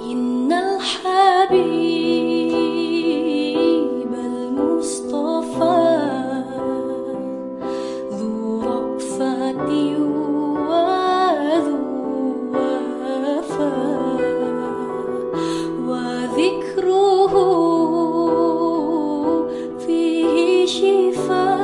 إن الحبيب المصطفى ذو رأفة وذو وذكره فيه شفاء.